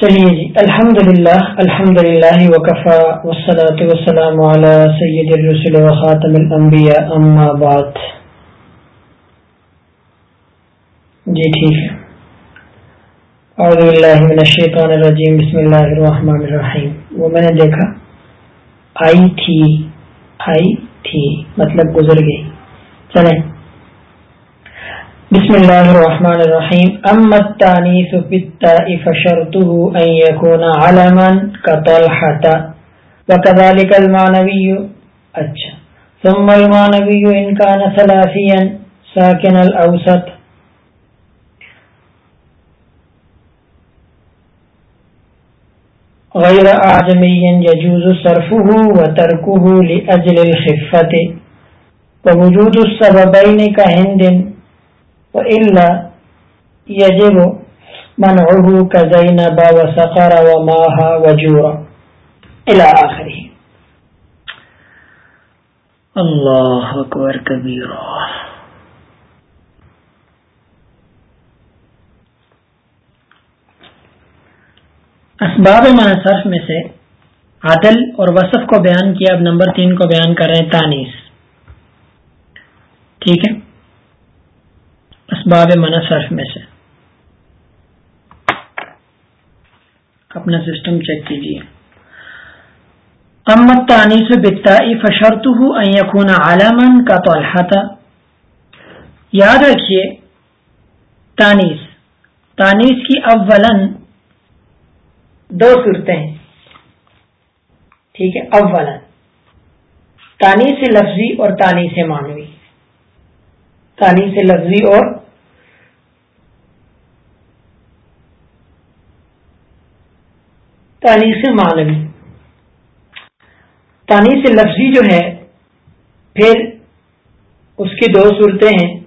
چلیے جی الحمد للہ الحمد للہ وقفا وسلاۃ وسلام علی سید الرسول وخاتم الانبیاء، اما بعد۔ جی ٹھیک ہے۔ اعوذ باللہ من الشیطان الرجیم، بسم اللہ الرحمن الرحیم۔ وہ میں نے دیکھا، آئی تھی آئی تھی مطلب گزر گئی۔ چلیں۔ بسم الله الرحمن الرحيم أما التانيث بالتاء فشرطه أن يكون علما كطلحة وكذلك المعنوي أجا اچھا. ثم المعنوي إن كان ثلاثيا ساكن الأوسط غير أعجمي يجوز صرفه وتركه لأجل الخفة. ووجود السببين كهند وإلا يجب منعه كزينب وسقر وماها وجورا إلى آخره. الله أكبر كبيرا اسباب من صرف میں سے عدل اور وصف کو بیان کیا، اب نمبر تین کو بیان کر رہے ہیں تانیس ٹھیک ہے؟ اسباب منصرف میں سے۔ اپنا سسٹم چیک کیجیے امت تانیس بتا فشرت ہوں یقون عالمن کا تو الحاطہ یاد رکھیے تانیس تانیس کی اولن دو صورتیں ہیں۔ ٹھیک ہے اولن تانیس لفظی اور تانیس مانوی تانیس لفظی اور تانیس معنوی تانیس لفظی جو ہے، پھر اس کی دو صورتیں ہیں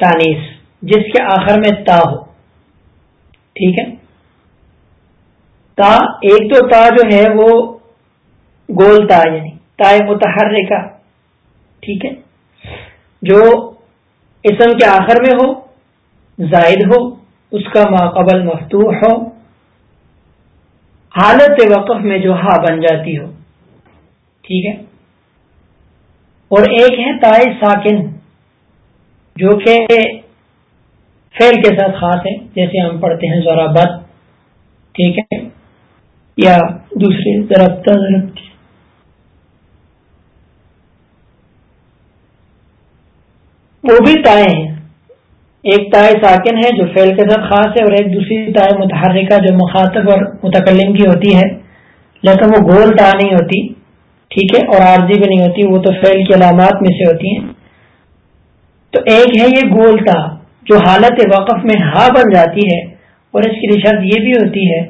تانیس جس کے آخر میں تا ہو۔ ٹھیک ہے؟ تا، ایک تو تا جو ہے، وہ گول تا یعنی تا متحر کا ٹھیک ہے؟ جو اسم کے آخر میں ہو، زائد ہو، اس کا ماقبل مفتوح ہو۔ حالت وقف میں جو ہا بن جاتی ہو۔ ٹھیک ہے؟ اور ایک ہے تائے ساکن، جو کہ فیل کے ساتھ خاص ہے، جیسے ہم پڑھتے ہیں ذرا بد، ٹھیک ہے؟ یا دوسرے ضربتا ضربتی وہ بھی تائے ہیں۔ ایک تائے ساکن ہے جو فیل کے ساتھ خاص ہے اور ایک دوسری تائے متحرکہ جو مخاطب اور متکلم کی ہوتی ہے۔ لیکن وہ گول تا نہیں ہوتی، ٹھیک ہے، اور عارضی بھی نہیں ہوتی، وہ تو فیل کی علامات میں سے ہوتی ہیں۔ تو ایک ہے یہ گول تا جو حالت وقف میں ہا بن جاتی ہے، اور اس کی شرط یہ بھی ہوتی ہے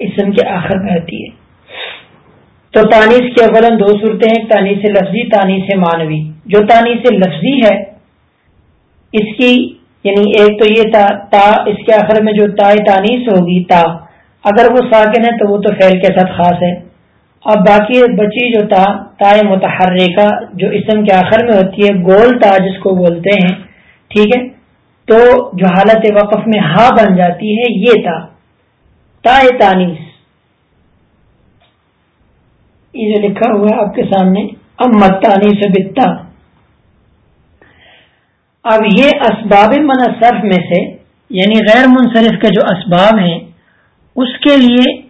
اسم کے آخر میں ہوتی ہے۔ تو تانیس کی اولن دو صورتیں ہیں تانیس لفظی تانیس مانوی جو تانیس لفظی ہے، اس کی یعنی ایک تو یہ تا تا اس کے آخر میں جو تا تانیس ہوگی، تا، اگر وہ ساکن ہے تو وہ تو فیل کے ساتھ خاص ہے۔ اب باقی بچی جو تا تا متحرکہ جو اسم کے آخر میں ہوتی ہے، گول تا جس کو بولتے ہیں، ٹھیک ہے؟ تو جو حالت وقف میں ہا بن جاتی ہے، یہ تا تا تانیس یہ جو لکھا ہوا ہے آپ کے سامنے اب متانی سے بتا۔ اب یہ اسباب من صرف میں سے یعنی غیر منصرف کے جو اسباب ہیں، اس کے لیے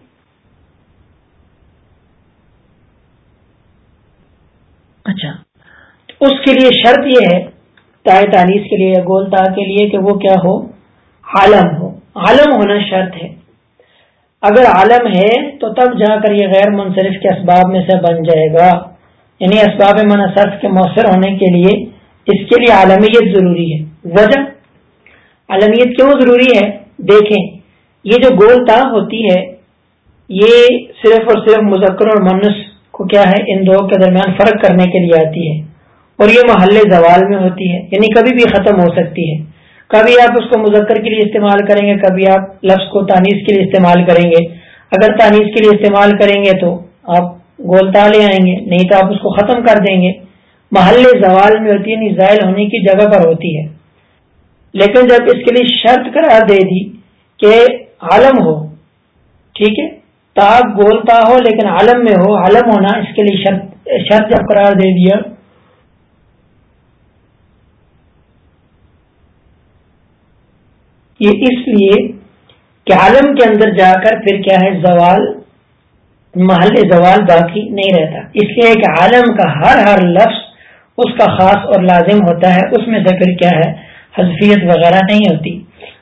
اچھا اس کے لیے شرط یہ ہے، تائے تانیس کے لیے یا گول تا کے لیے کہ وہ کیا ہو؟ عالم ہو۔ عالم ہونا شرط ہے۔ اگر عالم ہے تو تب جا کر یہ غیر منصرف کے اسباب میں سے بن جائے گا۔ یعنی اسباب منصرف کے مؤثر ہونے کے لیے اس کے لیے عالمیت ضروری ہے۔ وجہ؟ عالمیت کیوں ضروری ہے؟ دیکھیں، یہ جو گول تا ہوتی ہے، یہ صرف اور صرف مذکر اور منس کو کیا ہے؟ ان دو کے درمیان فرق کرنے کے لیے آتی ہے۔ اور یہ محل زوال میں ہوتی ہے یعنی کبھی بھی ختم ہو سکتی ہے۔ کبھی آپ اس کو مذکر کے لیے استعمال کریں گے، کبھی آپ لفظ کو تانیس کے لیے استعمال کریں گے۔ اگر تانیس کے لیے استعمال کریں گے تو آپ گولتا لے آئیں گے، نہیں تو آپ اس کو ختم کر دیں گے۔ محل زوال میں ہوتی ہے یعنی زائل ہونے کی جگہ پر ہوتی ہے۔ لیکن جب اس کے لیے شرط قرار دے دی کہ عالم ہو، ٹھیک ہے تا گولتا ہو، لیکن عالم میں ہو، عالم ہونا اس کے لیے شرط شرط جب قرار دے دیا۔ یہ اس لیے کہ عالم کے اندر جا کر پھر کیا ہے، زوال، محل زوال باقی نہیں رہتا۔ اس لیے کہ عالم کا ہر ہر لفظ اس کا خاص اور لازم ہوتا ہے، اس میں سے پھر کیا ہے؟ حذفیت وغیرہ نہیں ہوتی۔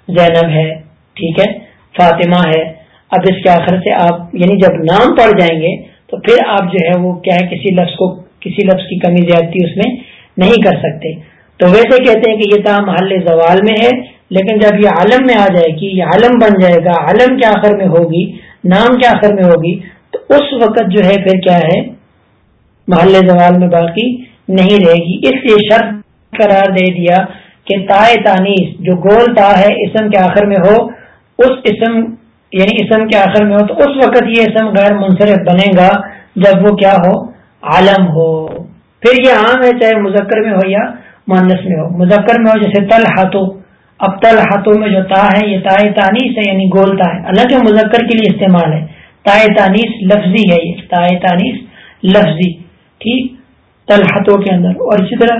زینب ہے، ٹھیک ہے؟ فاطمہ ہے۔ اب اس کے آخر سے آپ یعنی جب نام پڑ جائیں گے، تو پھر آپ جو ہے وہ کیا ہے، کسی لفظ کو، کسی لفظ کی کمی زیادتی اس میں نہیں کر سکتے۔ تو ویسے کہتے ہیں کہ یہ تھا محل زوال میں ہے، لیکن جب یہ عالم میں آ جائے گی، یہ عالم بن جائے گا، عالم کے آخر میں ہوگی، نام کے آخر میں ہوگی، تو اس وقت جو ہے پھر کیا ہے؟ محل زوال میں باقی نہیں رہے گی۔ اس لیے شرط قرار دے دیا کہ تائے تانیس جو گول تا ہے اسم کے آخر میں ہو، اس اسم یعنی اسم کے آخر میں ہو، تو اس وقت یہ اسم غیر منصرف بنے گا جب وہ کیا ہو؟ عالم ہو۔ پھر یہ عام ہے، چاہے مذکر میں ہو یا مانس میں ہو۔ مذکر میں ہو جیسے تل ہاتھوں اب تل ہاتھوں میں جو تا ہے، یہ تائے تانیس یعنی ہے یعنی گولتا ہے۔ الگ مذکر کے لیے استعمال ہے۔ تائے تانیس لفظی ہے یہ۔ تائے تانیس لفظی۔ ٹھیک؟ تلحتوں کے اندر اور اسی طرح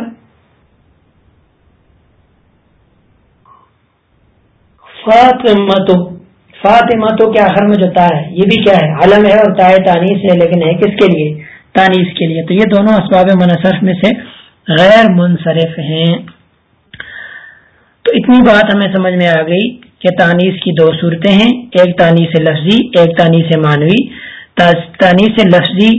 فاطمتو فاطمتو کے آخر میں جو تا ہے، یہ بھی کیا ہے؟ علم ہے اور تائے تانیس ہے، لیکن ہے کس کے لیے؟ تانیس کے لیے۔ تو یہ دونوں اسباب منصرف میں سے غیر منصرف ہیں۔ تو اتنی بات ہمیں سمجھ میں آ گئی کہ تانیس کی دو صورتیں ہیں، ایک تانیس لفظی، ایک تانیس مانوی تانیس لفظی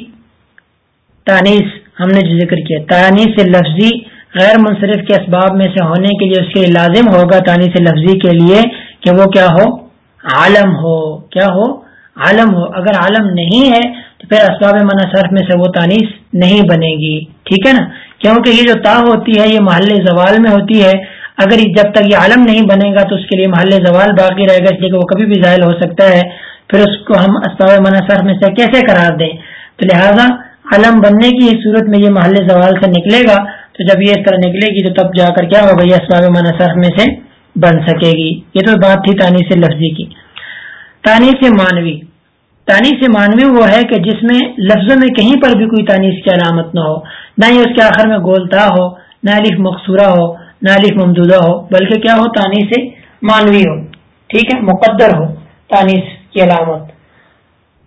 تانیس ہم نے جو ذکر کیا تانیس لفظی غیر منصرف کے اسباب میں سے ہونے کے لیے اس کے لازم ہوگا تانیس لفظی کے لیے کہ وہ کیا ہو؟ عالم ہو۔ کیا ہو؟ عالم ہو۔ اگر عالم نہیں ہے تو پھر اسباب منصرف میں سے وہ تانیس نہیں بنے گی۔ ٹھیک ہے نا؟ کیونکہ یہ جو تا ہوتی ہے، یہ محل زوال میں ہوتی ہے۔ اگر جب تک یہ عالم نہیں بنے گا تو اس کے لیے محل زوال باقی رہے گا، اس لیے کہ وہ کبھی بھی ظاہر ہو سکتا ہے۔ پھر اس کو ہم اسباب منصرف میں سے کیسے قرار دیں؟ تو لہٰذا عالم بننے کی صورت میں یہ محل زوال سے نکلے گا، تو جب یہ اس طرح نکلے گی تو تب جا کر کیا ہوگا؟ یہ اسباب منصرف میں سے بن سکے گی۔ یہ تو بات تھی تانی سے لفظی کی۔ تانی سے مانوی۔ تانی سے مانوی وہ ہے کہ جس میں لفظوں میں کہیں پر بھی کوئی تانیس کی علامت نہ ہو۔ نہ ہی اس کے آخر میں گولتا ہو، نہ علیف مقصورہ ہو نالف ممدودہ ہو، بلکہ کیا ہو؟ تانی سے مانوی ہو۔ ٹھیک ہے؟ مقدر ہو تانیس کی علامت۔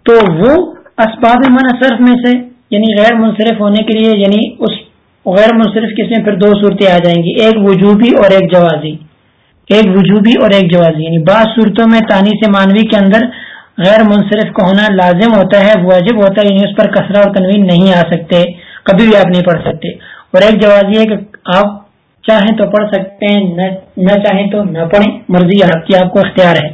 تو وہ اسباب منصرف میں سے یعنی غیر منصرف ہونے کے لیے یعنی اس غیر منصرف کس میں پھر دو صورتیں آ جائیں گی، ایک وجوبی اور ایک جوازی۔ ایک وجوبی اور ایک جوازی یعنی بعض صورتوں میں تانی سے مانوی کے اندر غیر منصرف کا ہونا لازم ہوتا ہے، واجب ہوتا ہے یعنی اس پر کثرہ اور تنوین نہیں آ سکتے، کبھی بھی آپ نہیں پڑھ سکتے۔ اور ایک جوازی ہے کہ آپ چاہیں تو پڑھ سکتے ہیں، نہ چاہیں تو نہ پڑھیں، مرضی آپ کی، آپ کو اختیار ہے۔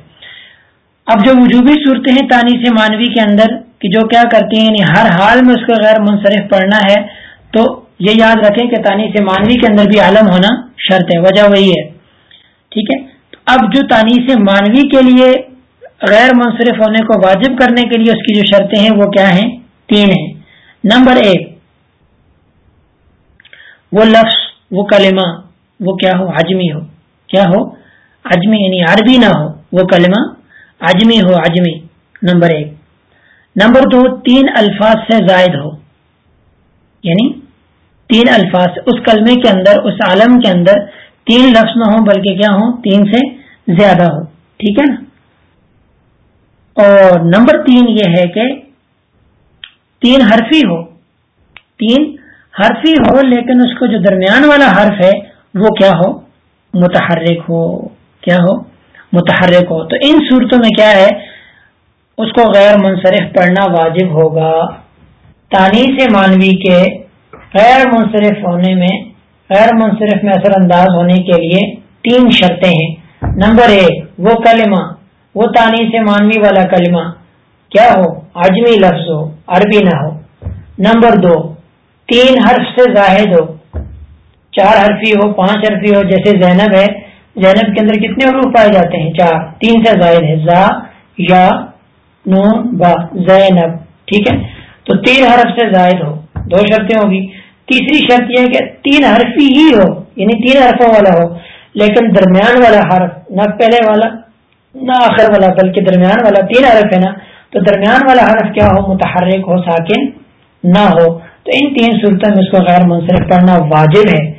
اب جو وجوبی صورتیں ہیں تانی سے مانوی کے اندر کہ جو کیا کرتی ہیں یعنی ہر حال میں اس کو غیر منصرف پڑھنا ہے، تو یہ یاد رکھیں کہ تانی سے مانوی کے اندر بھی عالم ہونا شرط ہے، وجہ وہی ہے۔ ٹھیک ہے؟ اب جو تانی سے مانوی کے لیے غیر منصرف ہونے کو واجب کرنے کے لیے اس کی جو شرطیں ہیں، وہ کیا ہیں؟ تین ہیں۔ نمبر ایک، وہ لفظ، وہ کلمہ، وہ کیا ہو؟ عجمی ہو۔ کیا ہو؟ عجمی یعنی عربی نہ ہو۔ وہ کلمہ، عجمی ہو، عجمی۔ نمبر ایک۔ نمبر دو، تین الفاظ سے زائد ہو۔ یعنی تین الفاظ، اس کلمے کے اندر، اس عالم کے اندر تین لفظ نہ ہو بلکہ کیا ہو تین سے زیادہ ہو۔ ٹھیک ہے نا؟ اور نمبر تین یہ ہے کہ تین حرفی ہو۔ تین حرفی ہو، لیکن اس کو جو درمیان والا حرف ہے، وہ کیا ہو؟ متحرک ہو۔ کیا ہو؟ متحرک ہو۔ تو ان صورتوں میں کیا ہے؟ اس کو غیر منصرف پڑھنا واجب ہوگا۔ تانی سے مانوی کے غیر منصرف ہونے میں، غیر منصرف میں اثر انداز ہونے کے لیے تین شرطیں ہیں۔ نمبر ایک، وہ کلمہ، وہ تانی سے مانوی والا کلمہ، کیا ہو؟ عجمی لفظ ہو، عربی نہ ہو۔ نمبر دو، تین حرف سے زاہد ہو، چار حرفی ہو، پانچ حرفی ہو، جیسے زینب ہے۔ زینب کے اندر کتنے حروف پائے جاتے ہیں؟ چار، تین سے زائد ہے۔ زا، یا نون با زینب، ٹھیک ہے؟ تو تین حرف سے زائد ہو، دو شرطیں ہوگی۔ تیسری شرط یہ کہ تین حرفی ہی ہو یعنی تین حرفوں والا ہو، لیکن درمیان والا حرف نہ پہلے والا، نہ آخر والا، بلکہ درمیان والا تین حرف ہے نا، تو درمیان والا حرف کیا ہو؟ متحرک ہو، ساکن نہ ہو۔ تو ان تین صورتوں میں اس کو غیر منصرف پڑھنا واجب ہے۔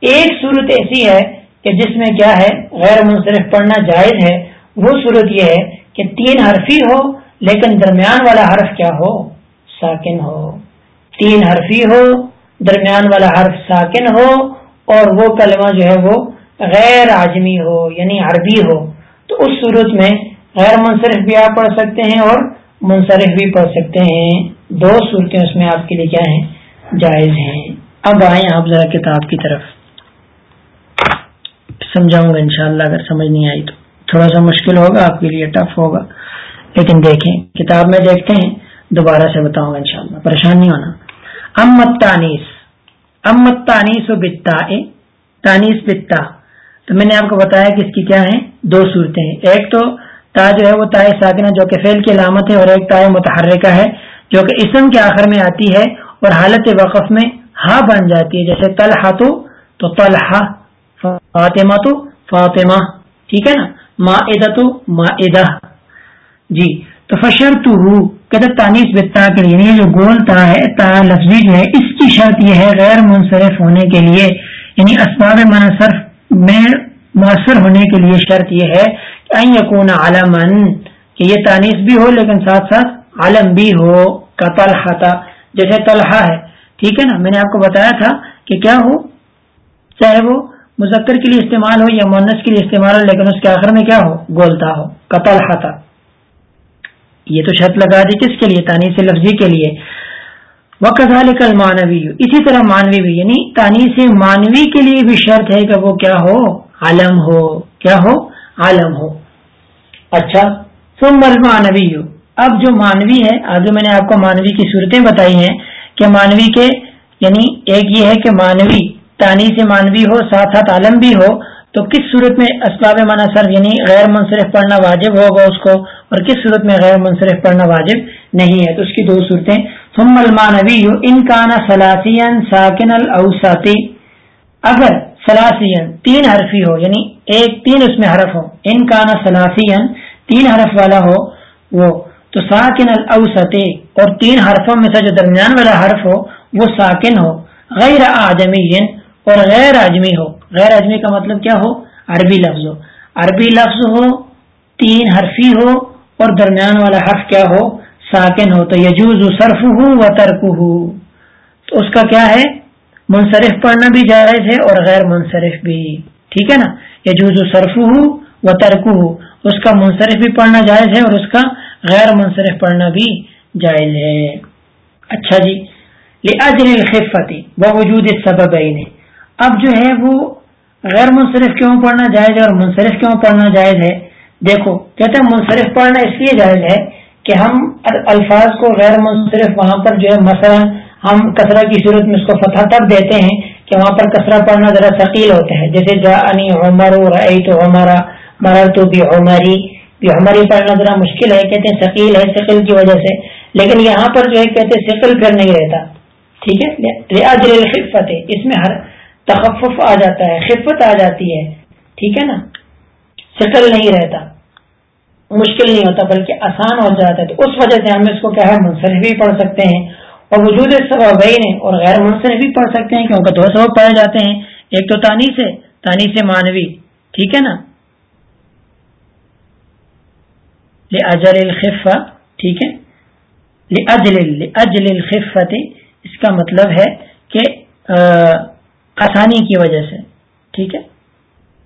ایک صورت ایسی ہے کہ جس میں کیا ہے؟ غیر منصرف پڑھنا جائز ہے۔ وہ صورت یہ ہے کہ تین حرفی ہو لیکن درمیان والا حرف کیا ہو؟ ساکن ہو۔ تین حرفی ہو، درمیان والا حرف ساکن ہو، اور وہ کلمہ جو ہے وہ غیر آجمی ہو یعنی عربی ہو۔ تو اس صورت میں غیر منصرف بھی آپ پڑھ سکتے ہیں اور منصرف بھی پڑھ سکتے ہیں۔ دو صورتیں اس میں آپ کے لیے کیا ہیں؟ جائز ہیں۔ اب آئیں آپ ذرا کتاب کی طرف۔ سمجھاؤں گا انشاءاللہ، اگر سمجھ نہیں آئی تو۔ تھوڑا سا مشکل ہوگا، آپ کے لیے ٹف ہوگا۔ لیکن دیکھیں، کتاب میں دیکھتے ہیں، دوبارہ سے بتاؤں گا انشاءاللہ، پریشان نہیں ہونا۔ امت تانیس امت تانیس و بتا تانیس بتا تو میں نے آپ کو بتایا کہ اس کی کیا ہیں؟ دو صورتیں ایک تو تا جو ہے وہ تائے ساکنہ جو کہ فیل کی علامت ہے، اور ایک تائے متحرکہ ہے، جو کہ اسم کے آخر میں آتی ہے، اور حالت وقف میں ہا بن جاتی ہے۔ جیسے طلحہ تو تو طلحہ فاطمہ تو فاطمہ۔ ٹھیک ہے نا؟ ما تو ما جی تو فشر تو رو کہتے تانیس بتا کے لیے یعنی جو گول تا ہے، تا لفظی جو ہے، اس کی شرط یہ ہے غیر منصرف ہونے کے لیے یعنی اسباب منصرف، میں مؤثر ہونے کے لیے شرط یہ ہے یقون عالمن کہ یہ تانیس بھی ہو لیکن ساتھ ساتھ عالم بھی ہو، کا طلحہ جیسے طلحہ ہے، ٹھیک ہے نا؟ میں نے آپ کو بتایا تھا کہ کیا ہو؟ چاہے وہ مذکر کے لیے استعمال ہو یا مونس کے لیے استعمال ہو، لیکن اس کے آخر میں کیا ہو؟ گولتا ہو قتل ہاتھا یہ تو شرط لگا دی کس کے لیے؟ تانیس لفظی کے لیے۔ وہ کزال کل مانوی اسی طرح مانوی بھی یعنی تانیس مانوی کے لیے بھی شرط ہے کہ وہ کیا ہو؟ عالم ہو۔ کیا ہو؟ عالم ہو۔ اچھا۔ ثم المانوی اب جو مانوی ہے آگے میں نے آپ کو مانوی کی صورتیں بتائی ہیں کہ مانوی کے یعنی ایک یہ ہے کہ مانوی تانی سے مانوی ہو، ساتھ ساتھ عالم بھی ہو تو کس صورت میں اسباب مانا صرف یعنی غیر منصرف پڑھنا واجب ہوگا اس کو اور کس صورت میں غیر منصرف پڑھنا واجب نہیں ہے؟ تو اس کی دو صورتیں۔ ثم المانوی ان کانا سلاسین ساکن الاوساتی اگر سلاسین تین حرفی ہو یعنی ایک تین اس میں حرف ہو، ان کا نا سلاسین تین حرف والا ہو، وہ تو ساکن الاوسط اور تین حرفوں میں سے جو درمیان والا حرف ہو، وہ ساکن ہو، غیر آجمی اور غیر اجمی ہو۔ غیر اجمی کا مطلب کیا ہو؟ عربی لفظ ہو۔ عربی لفظ ہو، تین حرفی ہو، اور درمیان والا حرف کیا ہو؟ ساکن ہو۔ تو یجوز صرف ہو و ترک ہو تو اس کا کیا ہے؟ منصرف پڑھنا بھی جائز ہے اور غیر منصرف بھی۔ ٹھیک ہے نا؟ یہ جو صرف ہو وہ ترک ہو اس کا منصرف بھی پڑھنا جائز ہے اور اس کا غیر منصرف پڑھنا بھی جائز ہے۔ اچھا جی۔ خفتی وہ وجود سبب اب جو ہے وہ غیر منصرف کیوں پڑھنا جائز ہے اور منصرف کیوں پڑھنا جائز ہے؟ دیکھو، کہتے ہیں منصرف پڑھنا اس لیے جائز ہے کہ ہم الفاظ کو غیر منصرف وہاں پر جو ہے مثلا ہم کثرہ کی صورت میں اس کو فتح تب دیتے ہیں کہ وہاں پر کثرہ پڑھنا ذرا ثقیل ہوتا ہے۔ جیسے جا انی عمر تو ہمارا مرر تو بھی عمری بھی ہماری پڑھنا ذرا مشکل ہے، کہتے ہیں ثقیل ہے، ثقل کی وجہ سے۔ لیکن یہاں پر جو ہے کہتے ہیں ثقل پھر نہیں رہتا۔ ٹھیک ہے؟ ہے اس میں ہر تخفف آ جاتا ہے، خفت آ جاتی ہے۔ ٹھیک ہے نا؟ ثقل نہیں رہتا۔ مشکل نہیں ہوتا، بلکہ آسان ہو جاتا ہے۔ تو اس وجہ سے ہم اس کو کیا ہے، منصرف بھی پڑھ سکتے ہیں۔ اور وجود سببین اور غیر منصرف بھی پڑھ سکتے ہیں، کیونکہ دو سبب پڑھے جاتے ہیں۔ ایک تو تانی سے تانی سے مانوی۔ ٹھیک ہے نا؟ اجل ٹھیک ہے؟ اجل اجل الخفت اس کا مطلب ہے کہ آسانی کی وجہ سے، ٹھیک ہے؟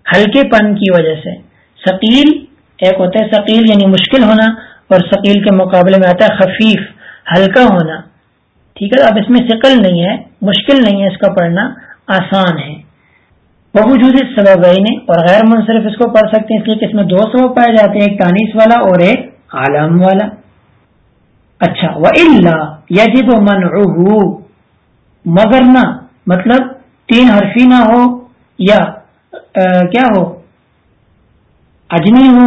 ہلکے پن کی وجہ سے۔ ثقیل، ایک ہوتا ہے ثقیل یعنی مشکل ہونا، اور ثقیل کے مقابلے میں آتا ہے خفیف، ہلکا ہونا۔ ٹھیک ہے؟ اب اس میں شکل نہیں ہے، مشکل نہیں ہے، اس کا پڑھنا آسان ہے۔ بہوجود سبب اور غیر منصرف اس کو پڑھ سکتے ہیں، اس لیے کہ اس میں دو سبب پائے جاتے ہیں، ایک تانیس والا اور ایک عالم والا۔ اچھا وہ اللہ یجب من مگر نہ مطلب تین حرفی نہ ہو یا کیا ہو؟ اجمی ہو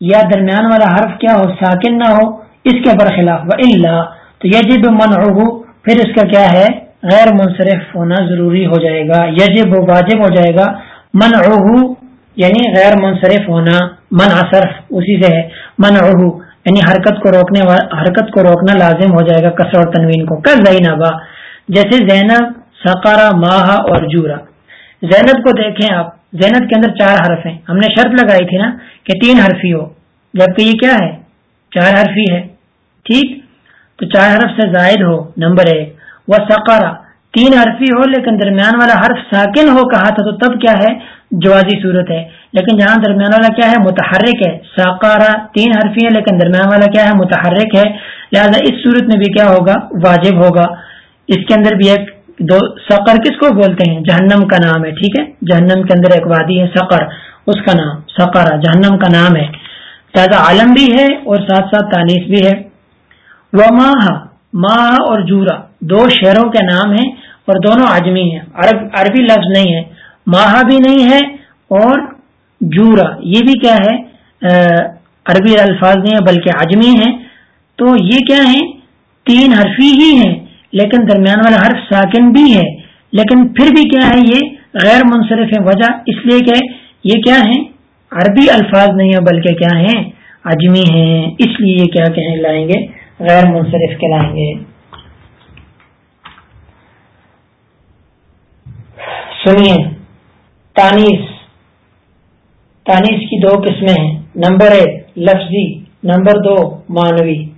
یا درمیان والا حرف کیا ہو؟ ساکن نہ ہو، اس کے برخلاف، و اللہ تو یجب من پھر اس کا کیا ہے؟ غیر منصرف ہونا ضروری ہو جائے گا، یجب واجب ہو جائے گا من یعنی غیر منصرف ہونا من اصرف اسی سے ہے من یعنی حرکت کو روکنے حرکت کو روکنا لازم ہو جائے گا کثر اور تنوین کو کر زینبا جیسے زینب سقارا ماہ اور جورا۔ زینب کو دیکھیں آپ۔ زینب کے اندر چار حرف ہیں ہم نے شرط لگائی تھی نا کہ تین حرفی ہو۔ جبکہ یہ کیا ہے؟ چار حرفی ہے۔ ٹھیک؟ تو چار حرف سے زائد ہو، نمبر ایک۔ وہ سقارا۔ تین حرفی ہو، لیکن درمیان والا حرف ساکن ہو کہا تھا تو تب کیا ہے؟ جوازی صورت ہے۔ لیکن جہاں درمیان والا کیا ہے؟ متحرک ہے۔ ساکارا تین حرفی ہے، لیکن درمیان والا کیا ہے؟ متحرک ہے۔ لہذا اس صورت میں بھی کیا ہوگا؟ واجب ہوگا۔ اس کے اندر بھی ایک دو سقر کس کو بولتے ہیں؟ جہنم کا نام ہے، ٹھیک ہے؟ جہنم کے اندر ایک وادی ہے، سقر، اس کا نام سقارا جہنم کا نام ہے۔ لہٰذا عالم بھی ہے اور ساتھ ساتھ تانیس بھی ہے۔ وہ ماہ ماہ اور جورا، دو شہروں کے نام ہیں اور دونوں آجمی ہیں۔ عرب، عربی لفظ نہیں ہے۔ ماہا بھی نہیں ہے اور جورا، یہ بھی کیا ہے؟ عربی الفاظ نہیں ہے بلکہ آجمی ہیں۔ تو یہ کیا ہیں؟ تین حرفی ہی ہیں۔ لیکن درمیان والا حرف ساکن بھی ہے۔ لیکن پھر بھی کیا ہے یہ؟ غیر منصرف ہے وجہ اس لیے کہ یہ کیا ہے عربی الفاظ نہیں ہے بلکہ کیا ہیں؟ اجمی ہیں۔ اس لیے یہ کیا کہیں لائیں گے؟ غیر منصرف کے لائیں گے۔ سنیے تانیس تانیس کی دو قسمیں ہیں۔ نمبر ایک، لفظی، نمبر دو مانوی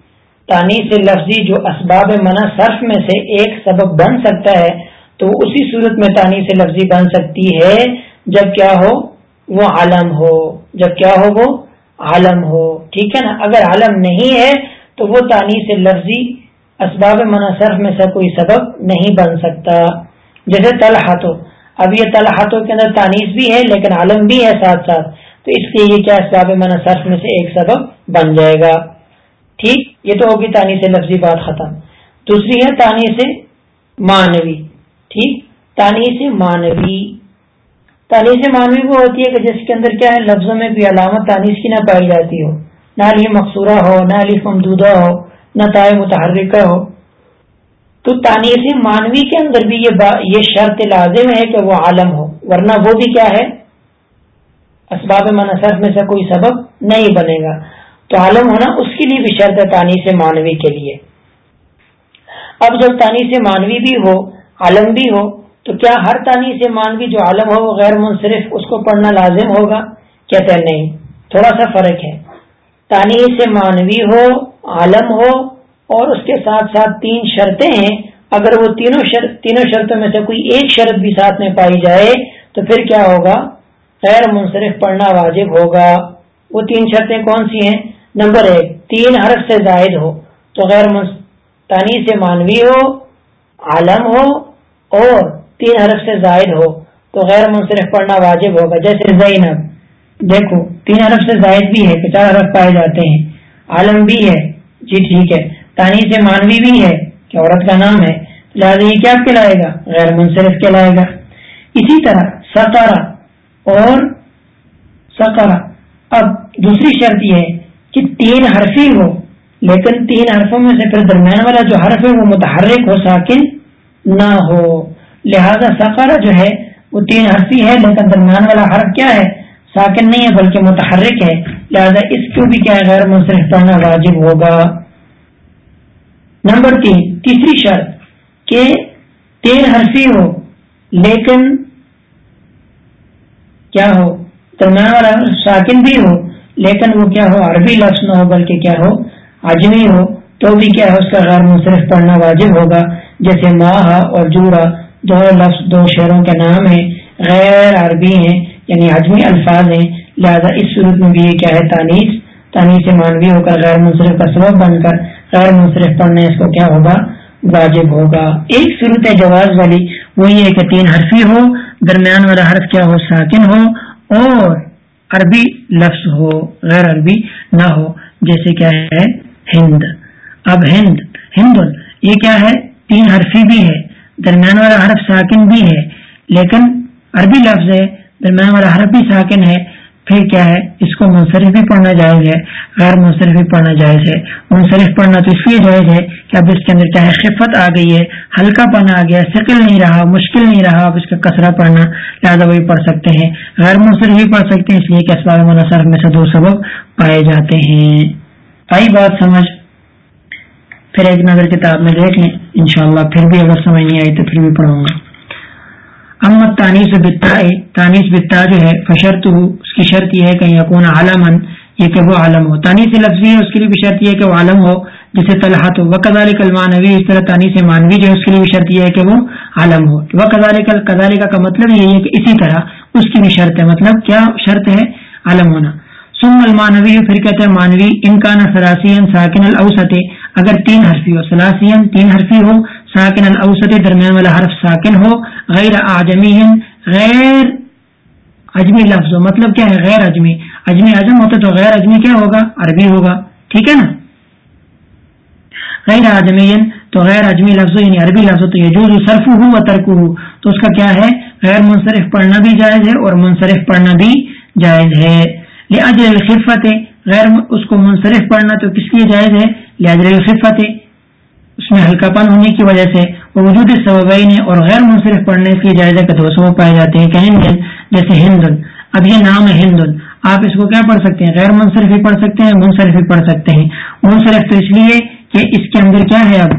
تانیس لفظی جو اسباب منع صرف میں سے ایک سبب بن سکتا ہے، تو اسی صورت میں تانیس لفظی بن سکتی ہے۔ جب کیا ہو، وہ عالم ہو۔ جب کیا ہو، وہ عالم ہو۔ ٹھیک ہے نا؟ اگر عالم نہیں ہے، تو وہ تانیس لفظی اسباب منع صرف میں سے کوئی سبب نہیں بن سکتا۔ جیسے تلحاتوں اب یہ طلحاتوں کے اندر تانیس بھی ہے، لیکن عالم بھی ہے ساتھ ساتھ۔ تو اس لیے یہ کیا اسباب من صرف میں سے ایک سبب بن جائے گا۔ ٹھیک؟ یہ تو ہوگی تانی سے لفظی بات ختم۔ دوسری ہے تانی سے مانوی ٹھیک؟ تانی سے مانوی تانی سے مانوی وہ ہوتی ہے کہ جس کے اندر کیا ہے، لفظوں میں کوئی علامت تانیس کی نہ پائی جاتی ہو۔ نہ علی مقصورہ ہو، نہ علی ممدودہ ہو، نہ تائے متحرکہ ہو۔ تو تانیس مانوی کے اندر بھی یہ یہ شرط لازم ہے کہ وہ عالم ہو۔ ورنہ وہ بھی کیا ہے؟ اسباب منصرف میں سے کوئی سبب نہیں بنے گا۔ تو عالم ہونا اس کے لیے بھی شرط ہے تانیس مانوی کے لیے۔ اب جب تانیس مانوی بھی ہو، عالم بھی ہو، تو کیا ہر تانیس مانوی جو عالم ہو وہ غیر منصرف اس کو پڑھنا لازم ہوگا؟ کہتے ہیں نہیں، تھوڑا سا فرق ہے۔ تانیس مانوی ہو، عالم ہو، اور اس کے ساتھ ساتھ تین شرطیں ہیں۔ اگر وہ تینوں شرط تینوں شرطوں میں سے کوئی ایک شرط بھی ساتھ میں پائی جائے، تو پھر کیا ہوگا؟ غیر منصرف پڑھنا واجب ہوگا۔ وہ تین شرطیں کون سی ہیں؟ نمبر ایک، تین حرف سے زائد ہو، تو غیر تانی سے مانوی ہو، عالم ہو، اور تین حرف سے زائد ہو، تو غیر منصرف پڑھنا واجب ہوگا۔ جیسے زینب، دیکھو، تین حرف سے زائد بھی ہے چار حرف پائے جاتے ہیں۔ عالم بھی ہے جی ٹھیک ہے۔ تانی سے مانوی بھی ہے، کہ عورت کا نام ہے، لہٰذا یہ کیا کہلائے گا؟ غیر منصرف کہلائے گا۔ اسی طرح سکارا اور سکارا اب دوسری شرط یہ ہے کہ تین حرفی ہو لیکن تین حرفوں میں سے پھر درمیان والا جو حرف ہے وہ متحرک ہو ساکن نہ ہو۔ لہذا سکارا جو ہے، وہ تین حرفی ہے، لیکن درمیان والا حرف کیا ہے؟ ساکن نہیں ہے، بلکہ متحرک ہے۔ لہذا اس کو بھی کیا غیر منصرف پڑھنا واجب ہوگا۔ نمبر تین، تیسری شرط کہ تین حرفی ہو، لیکن کیا ہو؟ درمیان والا ساکن بھی ہو لیکن وہ کیا ہو؟ عربی لفظ نہ ہو، بلکہ کیا ہو؟ اجمی ہو۔ تو بھی کیا ہے؟ اس کا غیر منصرف پڑھنا واجب ہوگا۔ جیسے ماہ اور جورا دو لفظ، دو شہروں کے نام ہیں، غیر عربی ہیں یعنی اجمی الفاظ ہیں۔ لہذا اس صورت میں بھی یہ کیا ہے؟ تانیس تانیس مانوی ہو کر غیر منصرف کا سبب بن کر غیر منصرف پڑھنے اس کو کیا ہوگا؟ واجب ہوگا۔ ایک صورت جواز والی، وہ یہ کہ تین حرفی ہو درمیان والا حرف کیا ہو؟ ساکن ہو۔ اور عربی لفظ ہو، غیر عربی نہ ہو، جیسے کیا ہے؟ ہند۔ اب ہند ہند یہ کیا ہے؟ تین حرفی بھی ہے درمیان والا حرف ساکن بھی ہے، لیکن عربی لفظ ہے، درمیان والا حرف بھی ساکن ہے۔ پھر کیا ہے؟ اس کو منصرف بھی پڑھنا جائز ہے، غیر منصرف بھی پڑھنا جائز ہے۔ منصرف پڑھنا تو اس لیے جائز ہے کہ اب اس کے اندر چاہے خفت آ گئی ہے، ہلکا پن آ گیا سکل نہیں رہا، مشکل نہیں رہا، اب اس کا کسرا پڑھنا لہٰذا وہی پڑھ سکتے ہیں۔ غیر منصرف بھی پڑھ سکتے ہیں، اس لیے کہ اسباب منصرف میں سے دو سبب پائے جاتے ہیں۔ آئی بات سمجھ۔ پھر ایک نظر کتاب میں دیکھ لیں۔ انشاءاللہ پھر بھی اگر سمجھ نہیں آئی تو پھر بھی پڑھوں گا۔ امت تانیس بتا تانیس بتا جو ہے فشرت اس کی شرط یہ ہے کہ یقون عالمن یہ کہ وہ عالم ہو۔ تانیس لفظی ہے، اس کے لیے بھی شرط یہ ہے کہ وہ عالم ہو، جسے طلحت ہو وہ کزال مانوی اس طرح تانیس مانوی جو ہے، اس کے لیے بھی شرط یہ ہے کہ وہ عالم ہو۔ وہ کزال کا مطلب یہی ہے کہ اسی طرح اس کی بھی شرط ہے۔ مطلب کیا شرط ہے؟ عالم ہونا۔ سم المانوی پھر کہتے ہیں مانوی انکان سراسین ساکن الاوسط، اگر تین حرفی ہو سلاسین تین حرفی ہو ساکن الاوسط درمیان والا حرف ساکن ہو، غیر اعجمی غیر اجمی لفظ ہو۔ مطلب کیا ہے؟ غیر اجمی اجمی اجم ہوتا تو غیر اجمی کیا ہوگا؟ عربی ہوگا۔ ٹھیک ہے نا؟ غیر اعجمی تو غیر اجمی لفظ یعنی عربی لفظ تو یہ جو صرف ہو و ترک ہو۔ تو اس کا کیا ہے؟ غیر منصرف پڑھنا بھی جائز ہے اور منصرف پڑھنا بھی جائز ہے۔ لہٰذا الخفت غیر اس کو منصرف پڑھنا تو کس لیے جائز ہے؟ لہٰذا الخفت اس میں ہلکا پن ہونے کی وجہ سے وجود سببین اور غیر منصرف پڑھنے کی جائزہ کے دو سبب پائے جاتے ہیں کہ ہندن جیسے ہندن اب یہ نام ہے ہندن آپ اس کو کیا پڑھ سکتے ہیں؟ غیر منصرف بھی پڑھ سکتے ہیں، منصرف بھی پڑھ سکتے ہیں۔ منصرف تو اس لیے کہ اس کے اندر کیا ہے اب؟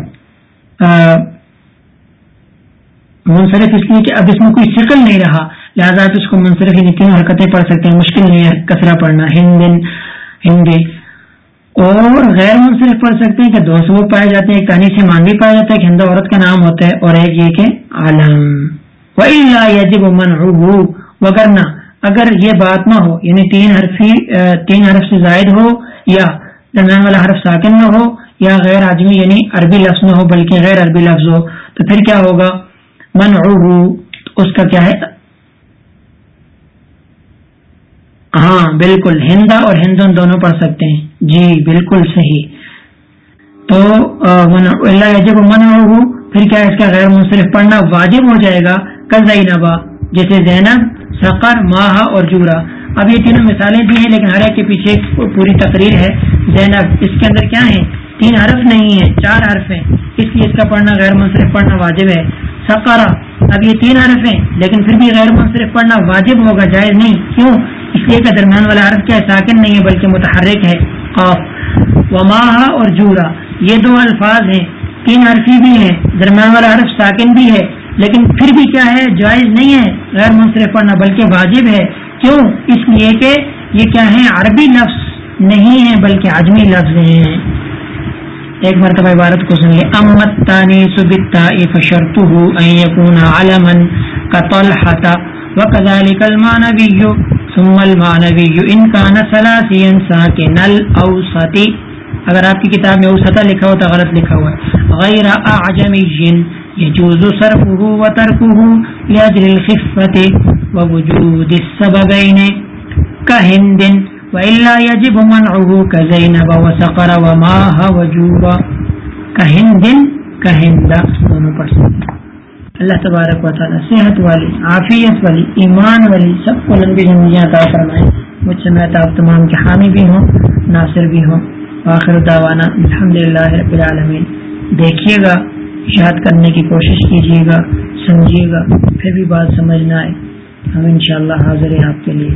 منصرف اس لیے کہ اب اس میں کوئی شکل نہیں رہا۔ لہٰذا آپ اس کو منصرف یعنی تین حرکتیں پڑھ سکتے ہیں، مشکل نہیں ہے کسرا پڑھنا۔ ہندن ہندی اور غیر منصرف پڑھ سکتے ہیں کہ دو سبب پائے جاتے ہیں۔ ایک تانی سے مان بھی پایا جاتا ہے کہ ہندو عورت کا نام ہوتا ہے اور ایک یہ کہ عالم۔ یجب من وگرنا اگر یہ بات نہ ہو یعنی تین حرفی، تین حرف سے زائد ہو، یا درمیان والا حرف ساکن نہ ہو، یا غیر آدمی یعنی عربی لفظ نہ ہو، بلکہ غیر عربی لفظ ہو، تو پھر کیا ہوگا؟ من اس کا کیا ہے؟ ہاں بالکل ہندا اور ہندون دونوں پڑھ سکتے ہیں۔ جی بالکل صحیح۔ تو اللہ جب من پھر کیا اس کا غیر منصرف پڑھنا واجب ہو جائے گا؟ کل زینبا جیسے زینب، سقر، ماہا اور جورا۔ اب یہ تینوں مثالیں دی ہیں، لیکن ہر ایک کے پیچھے پوری تقریر ہے۔ زینب، اس کے اندر کیا ہے؟ تین حرف نہیں ہے چار حرف ہیں۔ اس لیے اس کا پڑھنا غیر منصرف پڑھنا واجب ہے۔ سقارا اب یہ تین حرف ہیں، لیکن پھر بھی غیر منصرف پڑھنا واجب ہوگا، جائز نہیں۔ کیوں؟ اس لیے کہ درمیان والا حرف کیا ساکن نہیں ہے، بلکہ متحرک ہے۔ قاف۔ وماہا اور جورا، یہ دو الفاظ ہیں۔ تین حرفی بھی ہیں، درمیان والا حرف ساکن بھی ہے، لیکن پھر بھی کیا ہے؟ جائز نہیں ہے، غیر منصرف پڑھنا، بلکہ واجب ہے۔ کیوں؟ اس لیے کہ یہ کیا ہے عربی لفظ نہیں ہے بلکہ آجمی لفظ ہیں۔ ایک مرتبہ عبارت کو سن لے امت تانی سبتا فشرطه علما كطلحه وكذلك المعنوي ثم المعنوي ان كان ثلاثيا ساكن الاوسط۔ اگر آپ کی کتاب میں اوسطاً لکھا ہو تو غلط لکھا ہوا ہے۔ غیر اعجمی يجوز صرفه وتركه لاجل الخفه ووجود السببين كهند وإلا يجب منعه كزينب وسقر وماها وجوبا كهند كهند دونوں پڑھ سکتے اللہ تبارک و تعالی صحت والی، عافیت والی، ایمان والی، سب کو لمبی زندگیاں عطا فرمائے. مجھ سے میں آپ تمام کے حامی بھی ہوں، ناصر بھی ہوں. آخر دعوانا الحمد للہ رب العالمین. دیکھیے گا، یاد کرنے کی کوشش کیجیے گا، سمجھیے گا، پھر بھی بات سمجھنا ہے ہم انشاءاللہ حاضر ہیں آپ کے لیے.